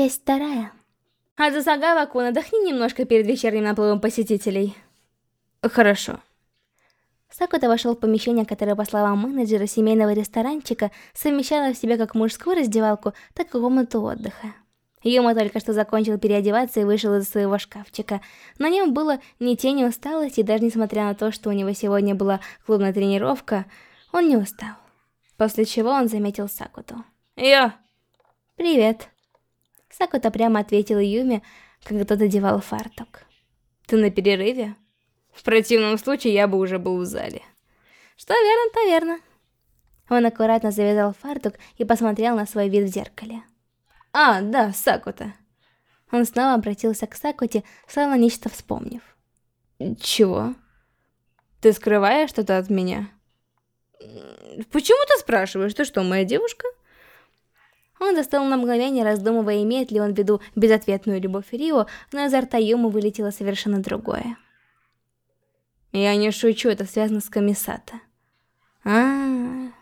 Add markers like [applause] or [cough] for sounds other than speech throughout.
Часть вторая. Адзусагава-кун, отдохни немножко перед вечерним наплывом посетителей. Хорошо. Сакута вошел в помещение, которое, по словам менеджера семейного ресторанчика, совмещало в себе как мужскую раздевалку, так и комнату отдыха. Юма только что закончил переодеваться и вышел из своего шкафчика. На нем было ни тени усталости, и даже несмотря на то, что у него сегодня была клубная тренировка, он не устал. После чего он заметил Сакуту. «Я!» «Привет!» Сакута прямо ответил Юме, когда тот одевал фартук. «Ты на перерыве?» «В противном случае я бы уже был в зале». «Что верно, то верно». Он аккуратно завязал фартук и посмотрел на свой вид в зеркале. А, да, Сакута. Он снова обратился к Сакуте, словно нечто вспомнив. Чего? Ты скрываешь что-то от меня? Почему ты спрашиваешь? Ты что, моя девушка? Он застал на мгновение, раздумывая, имеет ли он в виду безответную любовь Рио, но изо рта Юму вылетело совершенно другое. Я не шучу, это связано с Комиссата. А, -а, -а.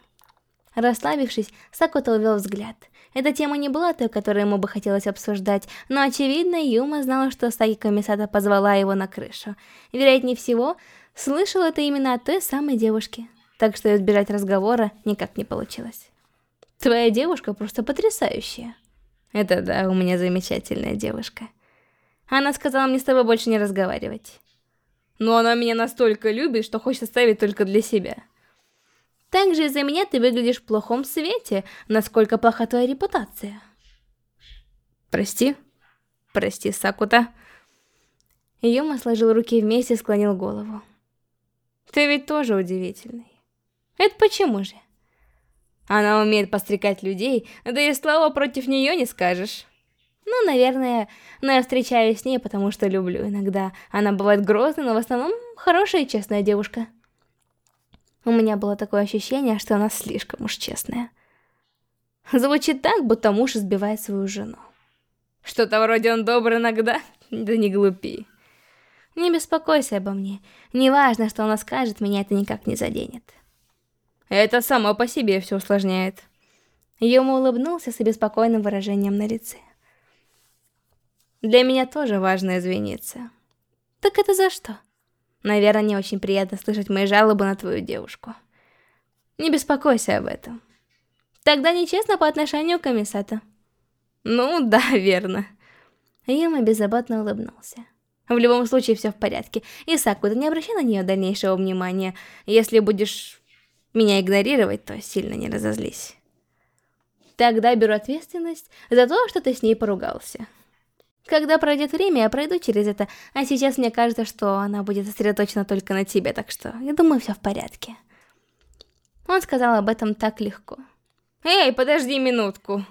Расслабившись, Сакута увел взгляд. Эта тема не была той, которую ему бы хотелось обсуждать, но очевидно, Юма знала, что Саки Комиссата позвала его на крышу. Вероятнее всего, слышал это именно от той самой девушки, так что избежать разговора никак не получилось. Твоя девушка просто потрясающая. Это да, у меня замечательная девушка. Она сказала мне с тобой больше не разговаривать. Но она меня настолько любит, что хочет оставить только для себя. Также из-за меня ты выглядишь в плохом свете, насколько плоха твоя репутация. Прости. Прости, Сакута. Юма сложил руки вместе и склонил голову. Ты ведь тоже удивительный. Это почему же? Она умеет пострекать людей, да и слова против нее не скажешь. Ну, наверное, но я встречаюсь с ней, потому что люблю иногда. Она бывает грозной, но в основном хорошая и честная девушка. У меня было такое ощущение, что она слишком уж честная. Звучит так, будто муж избивает свою жену. Что-то вроде он добр иногда, да не глупи. Не беспокойся обо мне. Неважно, что она скажет, меня это никак не заденет. Это само по себе все усложняет. Юма улыбнулся с обеспокоенным выражением на лице. Для меня тоже важно извиниться. Так это за что? Наверное, не очень приятно слышать мои жалобы на твою девушку. Не беспокойся об этом. Тогда нечестно по отношению к комиссату. Ну, да, [laughs] верно. Юма беззаботно улыбнулся. В любом случае, все в порядке. Исаку, ты не обращай на нее дальнейшего внимания. Если будешь меня игнорировать, то сильно не разозлись. Тогда беру ответственность за то, что ты с ней поругался. Когда пройдет время, я пройду через это, а сейчас мне кажется, что она будет сосредоточена только на тебе, так что я думаю, все в порядке. Он сказал об этом так легко. Эй, подожди минутку.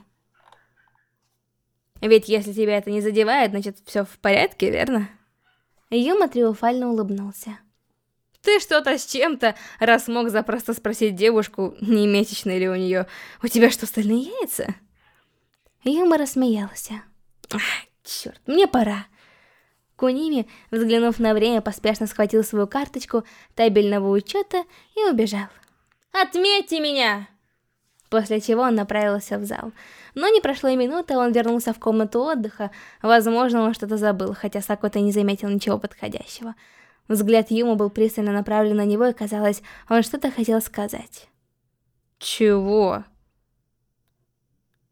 Ведь если тебя это не задевает, значит все в порядке, верно? Юма триумфально улыбнулся. Ты что-то с чем-то, раз мог запросто спросить девушку, не месячные ли у нее. У тебя что, стальные яйца? Юма рассмеялся. Черт, мне пора. Куними, взглянув на время, поспешно схватил свою карточку табельного учета и убежал. «Отметьте меня!» После чего он направился в зал. Но не прошло и минуты, он вернулся в комнату отдыха. Возможно, он что-то забыл, хотя Сакута не заметил ничего подходящего. Взгляд Юма был пристально направлен на него, и казалось, он что-то хотел сказать. «Чего?»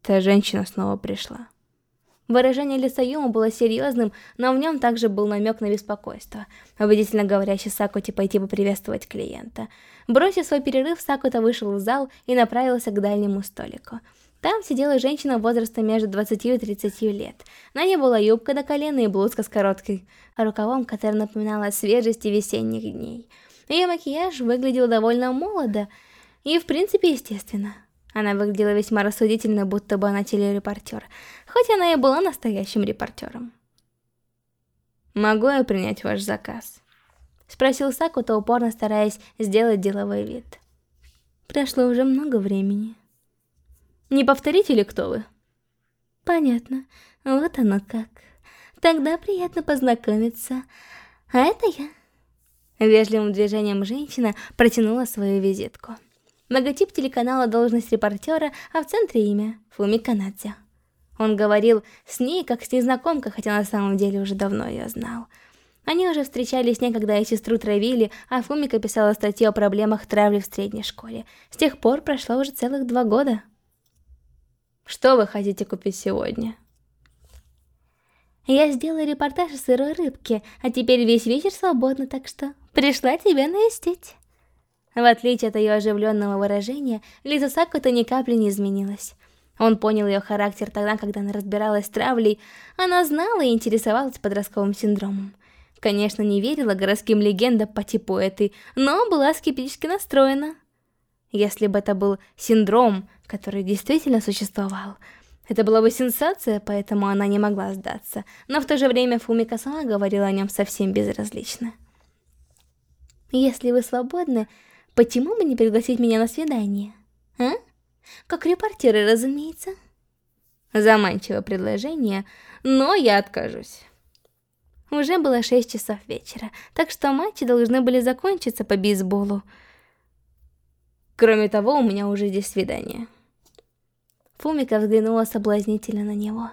Та женщина снова пришла. Выражение лица Юма было серьезным, но в нем также был намек на беспокойство, убедительно говорящий Сакуте пойти поприветствовать клиента. Бросив свой перерыв, Сакута вышел в зал и направился к дальнему столику. Там сидела женщина возраста между 20 и 30 лет. На ней была юбка до колена и блузка с короткой рукавом, которая напоминала о свежести весенних дней. Ее макияж выглядел довольно молодо и, в принципе, естественно. Она выглядела весьма рассудительно, будто бы она телерепортер, хоть она и была настоящим репортером. «Могу я принять ваш заказ?» Спросил Сакута, упорно стараясь сделать деловой вид. Прошло уже много времени. Не повторите ли, кто вы? Понятно. Вот оно как. Тогда приятно познакомиться. А это я. Вежливым движением женщина протянула свою визитку. Логотип телеканала должность репортера, а в центре имя Фуми Канадзе. Он говорил с ней, как с незнакомкой, хотя на самом деле уже давно ее знал. Они уже встречались с ней, когда ее сестру травили, а Фумика писала статью о проблемах травли в средней школе. С тех пор прошло уже целых два года. Что вы хотите купить сегодня? Я сделала репортаж о сырой рыбке, а теперь весь вечер свободно, так что пришла тебя навестить. В отличие от ее оживленного выражения, лицо Сакута ни капли не изменилось. Он понял ее характер тогда, когда она разбиралась с травлей, она знала и интересовалась подростковым синдромом. Конечно, не верила городским легендам по типу этой, но была скептически настроена. Если бы это был синдром, который действительно существовал, это была бы сенсация, поэтому она не могла сдаться. Но в то же время Фумика сама говорила о нем совсем безразлично. «Если вы свободны, почему бы не пригласить меня на свидание? А?» Как репортеры, разумеется. Заманчивое предложение, но я откажусь. Уже было 6 часов вечера, так что матчи должны были закончиться по бейсболу. Кроме того, у меня уже здесь свидание. Фумика взглянула соблазнительно на него.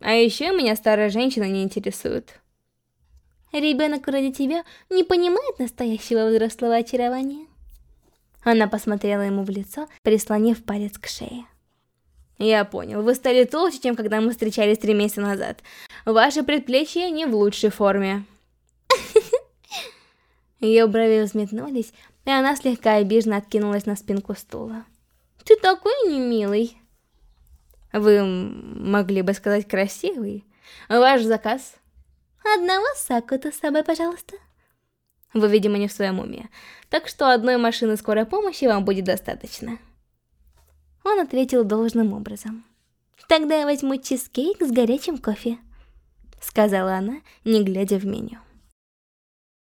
А еще меня старая женщина не интересует. Ребенок вроде тебя не понимает настоящего взрослого очарования. Она посмотрела ему в лицо, прислонив палец к шее. Я понял, вы стали толще, чем когда мы встречались три месяца назад. Ваши предплечья не в лучшей форме. [laughs] Ее брови взметнулись, и она слегка обиженно откинулась на спинку стула. Ты такой немилый. Вы могли бы сказать красивый. Ваш заказ? Одного сакута с собой, пожалуйста. Вы, видимо, не в своем уме. Так что одной машины скорой помощи вам будет достаточно. Он ответил должным образом. «Тогда я возьму чизкейк с горячим кофе», — сказала она, не глядя в меню.